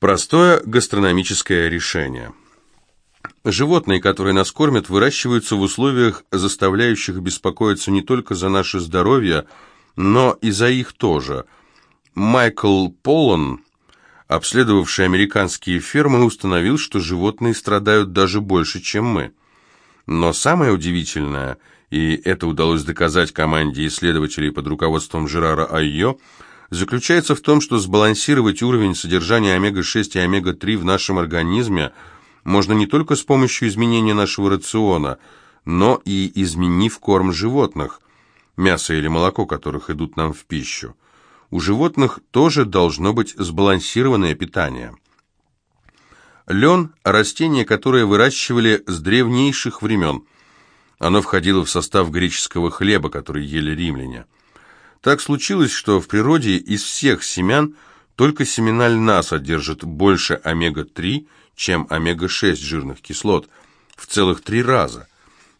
Простое гастрономическое решение. Животные, которые нас кормят, выращиваются в условиях, заставляющих беспокоиться не только за наше здоровье, но и за их тоже. Майкл Полон, обследовавший американские фермы, установил, что животные страдают даже больше, чем мы. Но самое удивительное, и это удалось доказать команде исследователей под руководством Жерара Айо, заключается в том, что сбалансировать уровень содержания омега-6 и омега-3 в нашем организме можно не только с помощью изменения нашего рациона, но и изменив корм животных, мясо или молоко которых идут нам в пищу. У животных тоже должно быть сбалансированное питание. Лен – растение, которое выращивали с древнейших времен. Оно входило в состав греческого хлеба, который ели римляне. Так случилось, что в природе из всех семян только семена льна содержат больше омега-3, чем омега-6 жирных кислот, в целых три раза.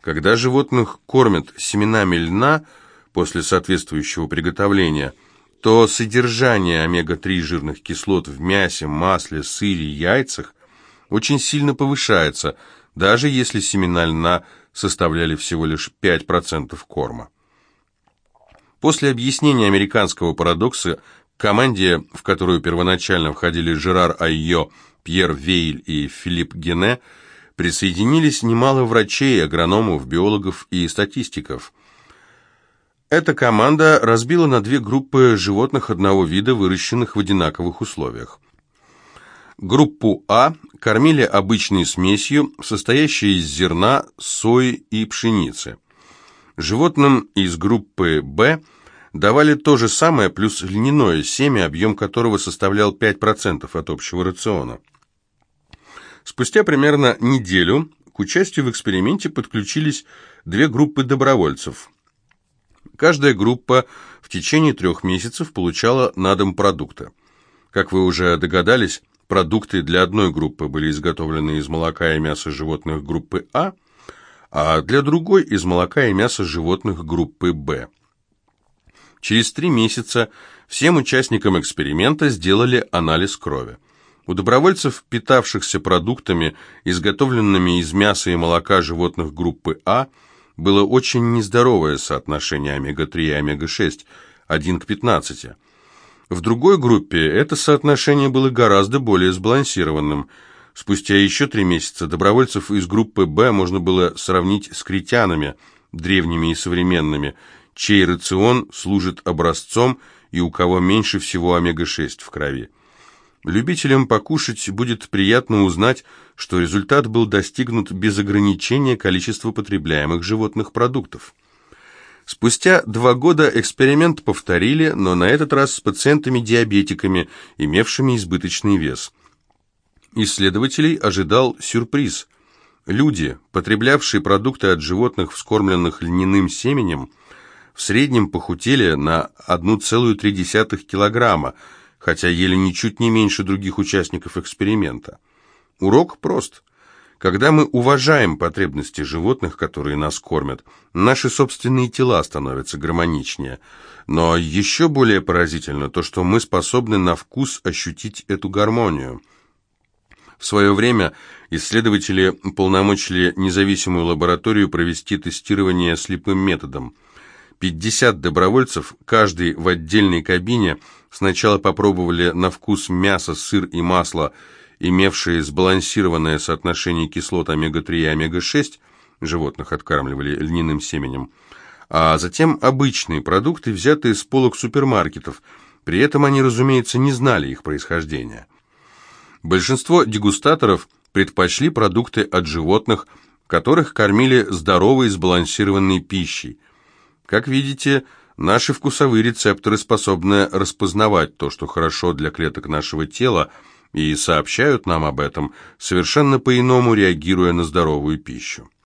Когда животных кормят семенами льна после соответствующего приготовления, то содержание омега-3 жирных кислот в мясе, масле, сыре, яйцах очень сильно повышается, даже если семена льна составляли всего лишь 5% корма. После объяснения американского парадокса команде, в которую первоначально входили Жерар Айо, Пьер Вейль и Филипп Гене, присоединились немало врачей, агрономов, биологов и статистиков. Эта команда разбила на две группы животных одного вида, выращенных в одинаковых условиях. Группу А кормили обычной смесью, состоящей из зерна, сои и пшеницы. Животным из группы «Б» давали то же самое, плюс льняное семя, объем которого составлял 5% от общего рациона. Спустя примерно неделю к участию в эксперименте подключились две группы добровольцев. Каждая группа в течение трех месяцев получала на дом продукты. Как вы уже догадались, продукты для одной группы были изготовлены из молока и мяса животных группы А – а для другой из молока и мяса животных группы «Б». Через три месяца всем участникам эксперимента сделали анализ крови. У добровольцев, питавшихся продуктами, изготовленными из мяса и молока животных группы А, было очень нездоровое соотношение омега-3 и омега-6, 1 к 15. В другой группе это соотношение было гораздо более сбалансированным – Спустя еще три месяца добровольцев из группы «Б» можно было сравнить с критянами, древними и современными, чей рацион служит образцом и у кого меньше всего омега-6 в крови. Любителям покушать будет приятно узнать, что результат был достигнут без ограничения количества потребляемых животных продуктов. Спустя два года эксперимент повторили, но на этот раз с пациентами-диабетиками, имевшими избыточный вес – Исследователей ожидал сюрприз. Люди, потреблявшие продукты от животных, вскормленных льняным семенем, в среднем похудели на 1,3 килограмма, хотя ели ничуть не меньше других участников эксперимента. Урок прост. Когда мы уважаем потребности животных, которые нас кормят, наши собственные тела становятся гармоничнее. Но еще более поразительно то, что мы способны на вкус ощутить эту гармонию – в свое время исследователи полномочили независимую лабораторию провести тестирование слепым методом. 50 добровольцев, каждый в отдельной кабине, сначала попробовали на вкус мясо, сыр и масло, имевшие сбалансированное соотношение кислот омега-3 и омега-6, животных откармливали льняным семенем, а затем обычные продукты, взятые с полок супермаркетов. При этом они, разумеется, не знали их происхождения. Большинство дегустаторов предпочли продукты от животных, которых кормили здоровой сбалансированной пищей. Как видите, наши вкусовые рецепторы способны распознавать то, что хорошо для клеток нашего тела, и сообщают нам об этом, совершенно по-иному реагируя на здоровую пищу.